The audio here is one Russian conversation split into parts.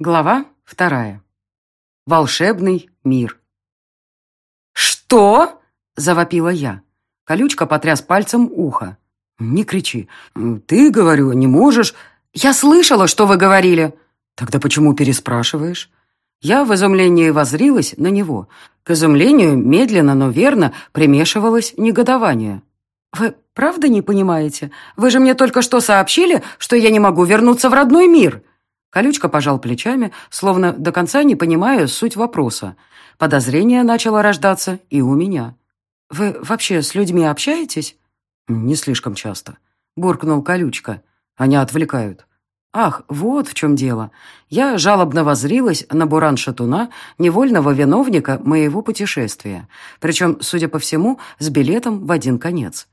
Глава вторая. Волшебный мир. «Что?» — завопила я. Колючка потряс пальцем ухо. «Не кричи. Ты, говорю, не можешь...» «Я слышала, что вы говорили!» «Тогда почему переспрашиваешь?» Я в изумлении возрилась на него. К изумлению медленно, но верно примешивалось негодование. «Вы правда не понимаете? Вы же мне только что сообщили, что я не могу вернуться в родной мир!» Колючка пожал плечами, словно до конца не понимая суть вопроса. Подозрение начало рождаться и у меня. «Вы вообще с людьми общаетесь?» «Не слишком часто», — буркнул Колючка. «Они отвлекают». Ах, вот в чем дело. Я жалобно возрилась на буран-шатуна, невольного виновника моего путешествия. Причем, судя по всему, с билетом в один конец.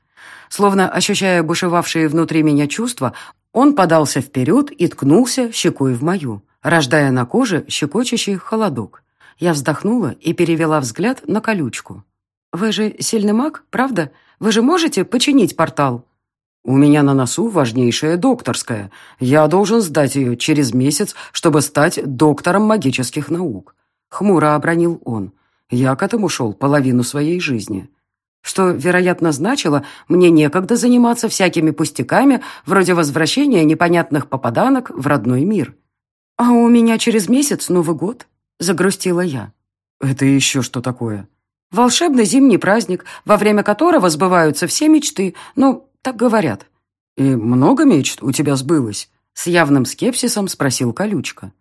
Словно ощущая бушевавшие внутри меня чувства, он подался вперед и ткнулся щекой в мою, рождая на коже щекочущий холодок. Я вздохнула и перевела взгляд на колючку. «Вы же сильный маг, правда? Вы же можете починить портал?» «У меня на носу важнейшая докторская. Я должен сдать ее через месяц, чтобы стать доктором магических наук», — хмуро обронил он. «Я к этому шел половину своей жизни» что, вероятно, значило, мне некогда заниматься всякими пустяками, вроде возвращения непонятных попаданок в родной мир. «А у меня через месяц Новый год», — загрустила я. «Это еще что такое?» «Волшебный зимний праздник, во время которого сбываются все мечты, ну, так говорят». «И много мечт у тебя сбылось?» С явным скепсисом спросил Колючка.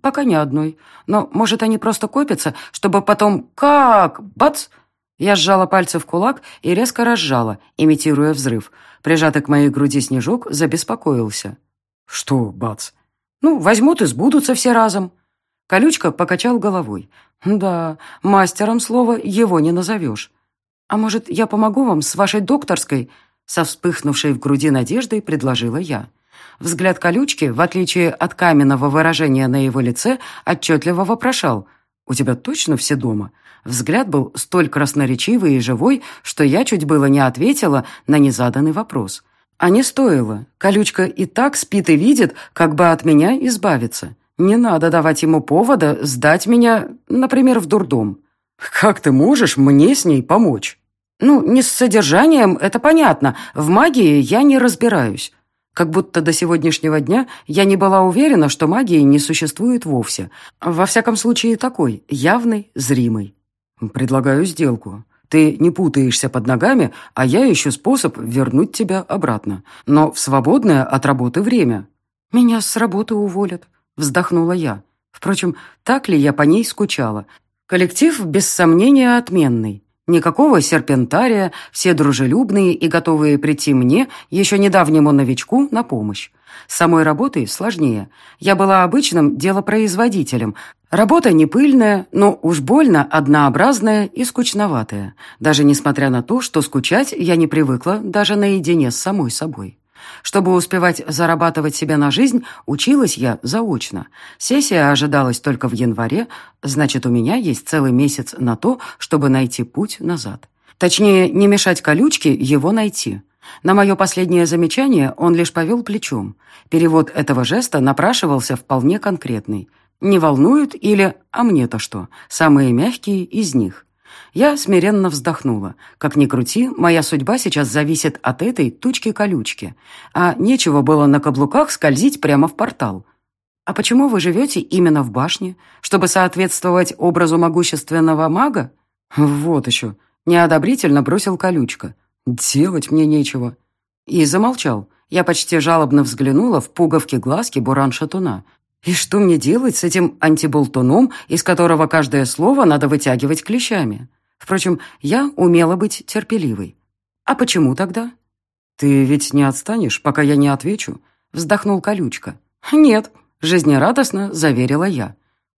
«Пока ни одной. Но, может, они просто копятся, чтобы потом... Как? Бац!» Я сжала пальцы в кулак и резко разжала, имитируя взрыв. Прижатый к моей груди снежок забеспокоился. «Что, бац?» «Ну, возьмут и сбудутся все разом». Колючка покачал головой. «Да, мастером слова его не назовешь. А может, я помогу вам с вашей докторской?» Со вспыхнувшей в груди надеждой предложила я. Взгляд колючки, в отличие от каменного выражения на его лице, отчетливо вопрошал. «У тебя точно все дома? Взгляд был столь красноречивый и живой, что я чуть было не ответила на незаданный вопрос. А не стоило. Колючка и так спит и видит, как бы от меня избавиться. Не надо давать ему повода сдать меня, например, в дурдом. Как ты можешь мне с ней помочь? Ну, не с содержанием, это понятно. В магии я не разбираюсь. Как будто до сегодняшнего дня я не была уверена, что магии не существует вовсе. Во всяком случае, такой, явный, зримый. «Предлагаю сделку. Ты не путаешься под ногами, а я ищу способ вернуть тебя обратно. Но в свободное от работы время». «Меня с работы уволят», — вздохнула я. Впрочем, так ли я по ней скучала? Коллектив, без сомнения, отменный. Никакого серпентария, все дружелюбные и готовые прийти мне, еще недавнему новичку, на помощь. Самой работой сложнее. Я была обычным делопроизводителем. Работа не пыльная, но уж больно однообразная и скучноватая. Даже несмотря на то, что скучать я не привыкла даже наедине с самой собой. Чтобы успевать зарабатывать себе на жизнь, училась я заочно. Сессия ожидалась только в январе, значит, у меня есть целый месяц на то, чтобы найти путь назад. Точнее, не мешать колючке его найти. На мое последнее замечание он лишь повел плечом. Перевод этого жеста напрашивался вполне конкретный. «Не волнуют» или «А мне-то что?» Самые мягкие из них. Я смиренно вздохнула. Как ни крути, моя судьба сейчас зависит от этой тучки-колючки. А нечего было на каблуках скользить прямо в портал. «А почему вы живете именно в башне? Чтобы соответствовать образу могущественного мага?» «Вот еще», — неодобрительно бросил колючка. «Делать мне нечего». И замолчал. Я почти жалобно взглянула в пуговки глазки буран-шатуна. И что мне делать с этим антиболтуном, из которого каждое слово надо вытягивать клещами? Впрочем, я умела быть терпеливой. А почему тогда? «Ты ведь не отстанешь, пока я не отвечу?» — вздохнул колючка. «Нет», — жизнерадостно заверила я.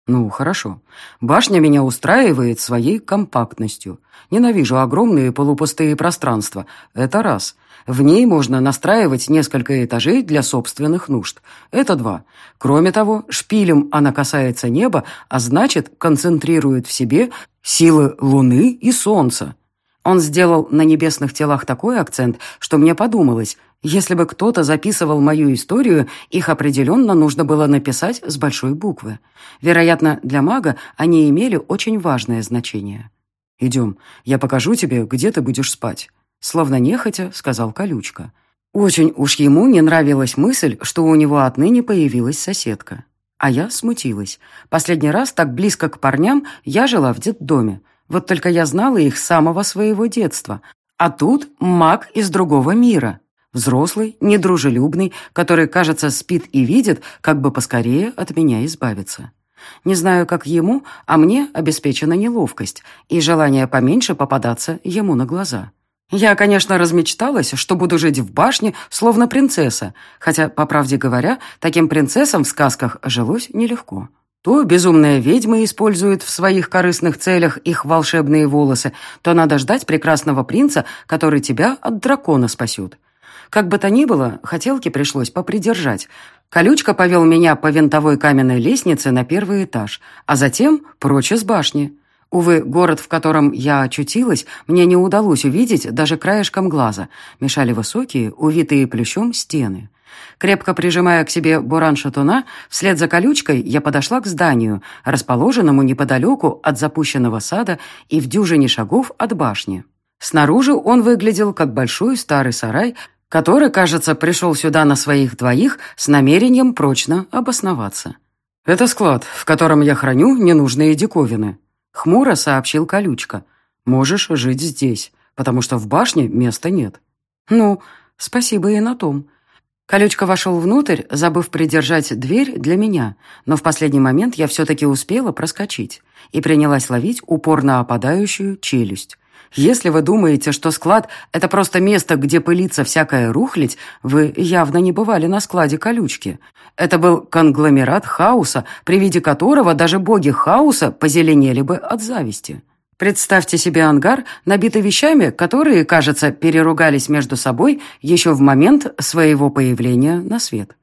«Ну, хорошо. Башня меня устраивает своей компактностью. Ненавижу огромные полупустые пространства. Это раз. В ней можно настраивать несколько этажей для собственных нужд. Это два. Кроме того, шпилем она касается неба, а значит, концентрирует в себе силы Луны и Солнца. Он сделал на небесных телах такой акцент, что мне подумалось, Если бы кто-то записывал мою историю, их определенно нужно было написать с большой буквы. Вероятно, для мага они имели очень важное значение. «Идем, я покажу тебе, где ты будешь спать», — словно нехотя сказал Колючка. Очень уж ему не нравилась мысль, что у него отныне появилась соседка. А я смутилась. Последний раз так близко к парням я жила в детдоме. Вот только я знала их с самого своего детства. А тут маг из другого мира. Взрослый, недружелюбный, который, кажется, спит и видит, как бы поскорее от меня избавиться. Не знаю, как ему, а мне обеспечена неловкость и желание поменьше попадаться ему на глаза. Я, конечно, размечталась, что буду жить в башне, словно принцесса, хотя, по правде говоря, таким принцессам в сказках жилось нелегко. То безумная ведьма использует в своих корыстных целях их волшебные волосы, то надо ждать прекрасного принца, который тебя от дракона спасет. Как бы то ни было, хотелки пришлось попридержать. Колючка повел меня по винтовой каменной лестнице на первый этаж, а затем прочь из башни. Увы, город, в котором я очутилась, мне не удалось увидеть даже краешком глаза. Мешали высокие, увитые плющом стены. Крепко прижимая к себе буран шатуна, вслед за колючкой я подошла к зданию, расположенному неподалеку от запущенного сада и в дюжине шагов от башни. Снаружи он выглядел как большой старый сарай который, кажется, пришел сюда на своих двоих с намерением прочно обосноваться. «Это склад, в котором я храню ненужные диковины», — хмуро сообщил Колючка. «Можешь жить здесь, потому что в башне места нет». «Ну, спасибо и на том». Колючка вошел внутрь, забыв придержать дверь для меня, но в последний момент я все-таки успела проскочить и принялась ловить упорно опадающую челюсть. Если вы думаете, что склад — это просто место, где пылится всякая рухлядь, вы явно не бывали на складе колючки. Это был конгломерат хаоса, при виде которого даже боги хаоса позеленели бы от зависти. Представьте себе ангар, набитый вещами, которые, кажется, переругались между собой еще в момент своего появления на свет.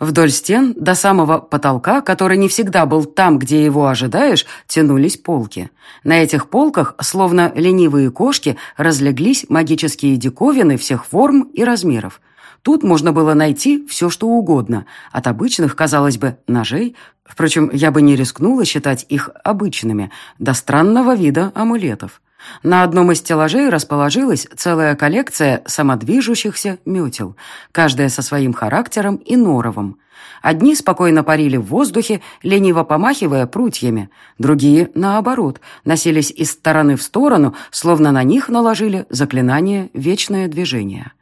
Вдоль стен до самого потолка, который не всегда был там, где его ожидаешь, тянулись полки. На этих полках, словно ленивые кошки, разлеглись магические диковины всех форм и размеров. Тут можно было найти все, что угодно, от обычных, казалось бы, ножей, впрочем, я бы не рискнула считать их обычными, до странного вида амулетов. На одном из стеллажей расположилась целая коллекция самодвижущихся метел, каждая со своим характером и норовом. Одни спокойно парили в воздухе, лениво помахивая прутьями, другие, наоборот, носились из стороны в сторону, словно на них наложили заклинание «Вечное движение».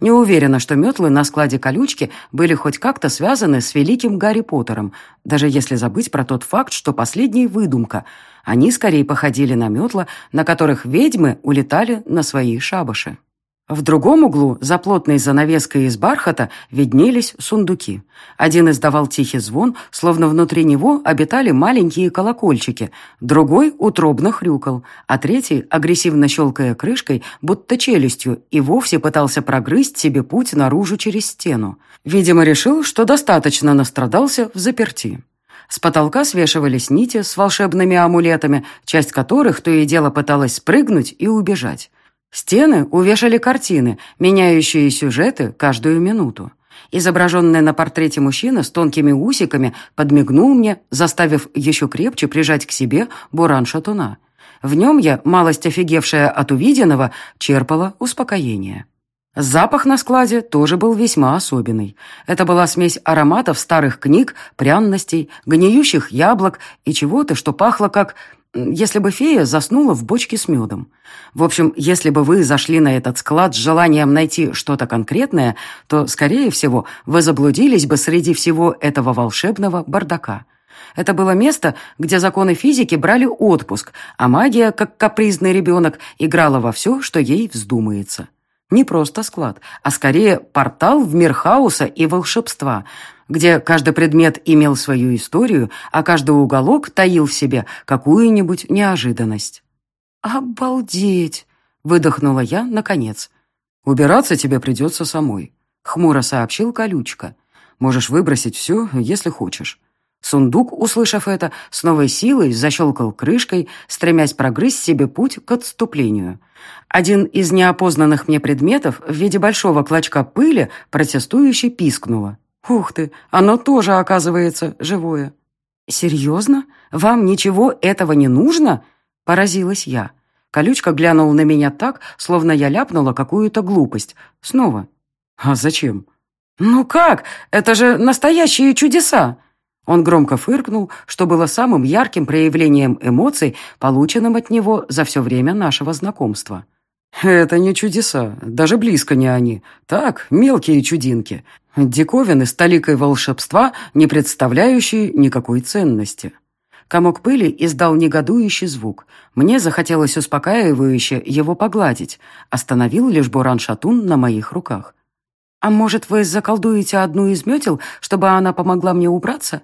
Не уверена, что метлы на складе колючки были хоть как-то связаны с великим Гарри Поттером, даже если забыть про тот факт, что последний выдумка. Они скорее походили на метла, на которых ведьмы улетали на свои шабаши. В другом углу, за плотной занавеской из бархата, виднелись сундуки. Один издавал тихий звон, словно внутри него обитали маленькие колокольчики, другой утробно хрюкал, а третий, агрессивно щелкая крышкой, будто челюстью, и вовсе пытался прогрызть себе путь наружу через стену. Видимо, решил, что достаточно настрадался в заперти. С потолка свешивались нити с волшебными амулетами, часть которых то и дело пыталась спрыгнуть и убежать. Стены увешали картины, меняющие сюжеты каждую минуту. Изображенный на портрете мужчина с тонкими усиками подмигнул мне, заставив еще крепче прижать к себе буран шатуна. В нем я, малость офигевшая от увиденного, черпала успокоение. Запах на складе тоже был весьма особенный. Это была смесь ароматов старых книг, пряностей, гниющих яблок и чего-то, что пахло как если бы фея заснула в бочке с медом. В общем, если бы вы зашли на этот склад с желанием найти что-то конкретное, то, скорее всего, вы заблудились бы среди всего этого волшебного бардака. Это было место, где законы физики брали отпуск, а магия, как капризный ребенок, играла во все, что ей вздумается. Не просто склад, а скорее портал в мир хаоса и волшебства – где каждый предмет имел свою историю, а каждый уголок таил в себе какую-нибудь неожиданность. «Обалдеть!» — выдохнула я наконец. «Убираться тебе придется самой», — хмуро сообщил Колючка. «Можешь выбросить все, если хочешь». Сундук, услышав это, с новой силой защелкал крышкой, стремясь прогрызть себе путь к отступлению. Один из неопознанных мне предметов в виде большого клочка пыли протестующе пискнуло. «Ух ты, оно тоже, оказывается, живое». «Серьезно? Вам ничего этого не нужно?» – поразилась я. Колючка глянул на меня так, словно я ляпнула какую-то глупость. Снова. «А зачем?» «Ну как? Это же настоящие чудеса!» Он громко фыркнул, что было самым ярким проявлением эмоций, полученным от него за все время нашего знакомства. «Это не чудеса, даже близко не они. Так, мелкие чудинки. Диковины с толикой волшебства, не представляющие никакой ценности». Комок пыли издал негодующий звук. Мне захотелось успокаивающе его погладить. Остановил лишь Буран-Шатун на моих руках. «А может, вы заколдуете одну из метел, чтобы она помогла мне убраться?»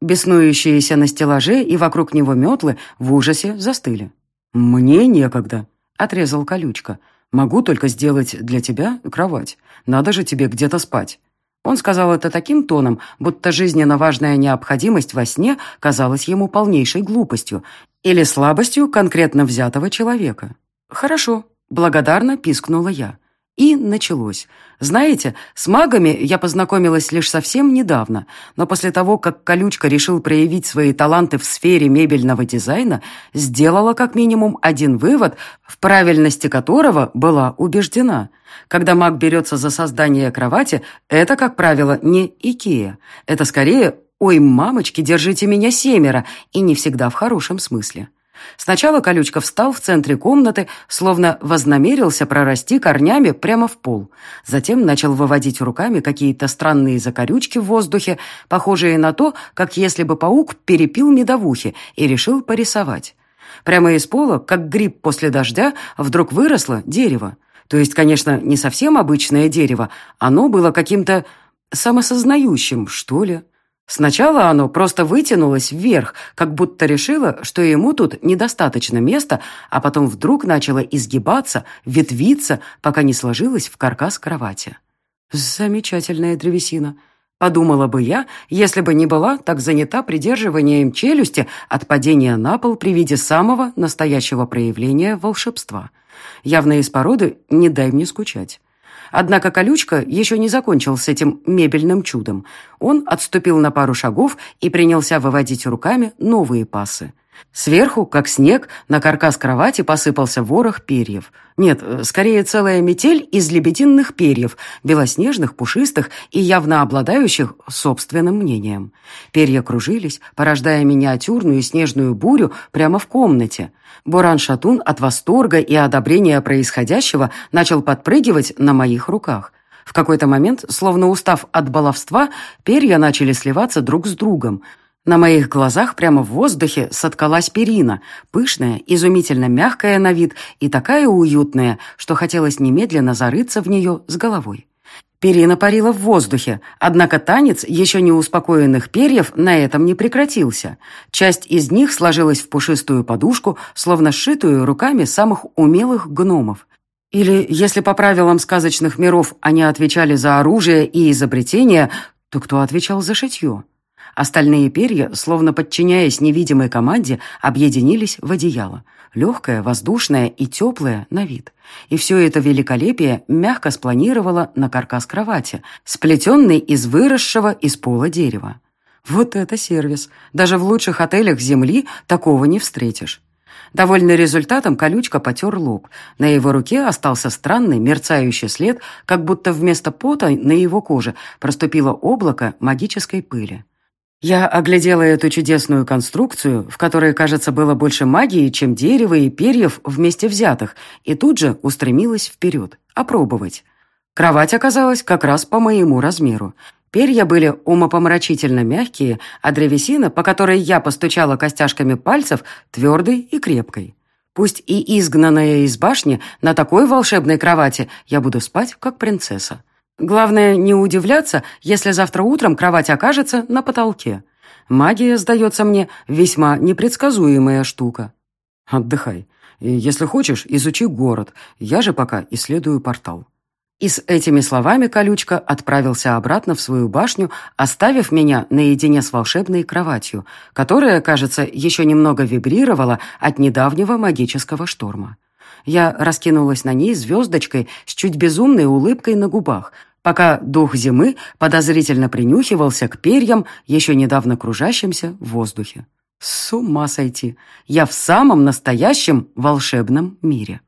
Беснующиеся на стеллаже и вокруг него метлы в ужасе застыли. «Мне некогда», — отрезал колючка. «Могу только сделать для тебя кровать. Надо же тебе где-то спать». Он сказал это таким тоном, будто жизненно важная необходимость во сне казалась ему полнейшей глупостью или слабостью конкретно взятого человека. «Хорошо», — благодарно пискнула я. И началось. Знаете, с магами я познакомилась лишь совсем недавно, но после того, как Колючка решил проявить свои таланты в сфере мебельного дизайна, сделала как минимум один вывод, в правильности которого была убеждена. Когда маг берется за создание кровати, это, как правило, не Икея. Это скорее «Ой, мамочки, держите меня семеро», и не всегда в хорошем смысле. Сначала колючка встал в центре комнаты, словно вознамерился прорасти корнями прямо в пол. Затем начал выводить руками какие-то странные закорючки в воздухе, похожие на то, как если бы паук перепил медовухи и решил порисовать. Прямо из пола, как гриб после дождя, вдруг выросло дерево. То есть, конечно, не совсем обычное дерево, оно было каким-то самосознающим, что ли. Сначала оно просто вытянулось вверх, как будто решило, что ему тут недостаточно места, а потом вдруг начало изгибаться, ветвиться, пока не сложилось в каркас кровати. Замечательная древесина. Подумала бы я, если бы не была так занята придерживанием челюсти от падения на пол при виде самого настоящего проявления волшебства. Явно из породы «не дай мне скучать». Однако колючка еще не закончил с этим мебельным чудом. Он отступил на пару шагов и принялся выводить руками новые пасы. Сверху, как снег, на каркас кровати посыпался ворох перьев. Нет, скорее целая метель из лебединых перьев, белоснежных, пушистых и явно обладающих собственным мнением. Перья кружились, порождая миниатюрную снежную бурю прямо в комнате. Буран-шатун от восторга и одобрения происходящего начал подпрыгивать на моих руках. В какой-то момент, словно устав от баловства, перья начали сливаться друг с другом. На моих глазах прямо в воздухе соткалась перина, пышная, изумительно мягкая на вид и такая уютная, что хотелось немедленно зарыться в нее с головой. Перина парила в воздухе, однако танец еще не успокоенных перьев на этом не прекратился. Часть из них сложилась в пушистую подушку, словно сшитую руками самых умелых гномов. Или, если по правилам сказочных миров они отвечали за оружие и изобретение, то кто отвечал за шитье? Остальные перья, словно подчиняясь невидимой команде, объединились в одеяло. Легкое, воздушное и теплое на вид. И все это великолепие мягко спланировало на каркас кровати, сплетенный из выросшего из пола дерева. Вот это сервис. Даже в лучших отелях Земли такого не встретишь. Довольный результатом, колючка потер лоб. На его руке остался странный мерцающий след, как будто вместо пота на его коже проступило облако магической пыли. Я оглядела эту чудесную конструкцию, в которой, кажется, было больше магии, чем дерева и перьев вместе взятых, и тут же устремилась вперед, опробовать. Кровать оказалась как раз по моему размеру. Перья были умопомрачительно мягкие, а древесина, по которой я постучала костяшками пальцев, твердой и крепкой. Пусть и изгнанная из башни, на такой волшебной кровати я буду спать, как принцесса. Главное, не удивляться, если завтра утром кровать окажется на потолке. Магия, сдается мне, весьма непредсказуемая штука. Отдыхай. Если хочешь, изучи город. Я же пока исследую портал. И с этими словами колючка отправился обратно в свою башню, оставив меня наедине с волшебной кроватью, которая, кажется, еще немного вибрировала от недавнего магического шторма. Я раскинулась на ней звездочкой с чуть безумной улыбкой на губах, пока дух зимы подозрительно принюхивался к перьям, еще недавно кружащимся в воздухе. С ума сойти! Я в самом настоящем волшебном мире.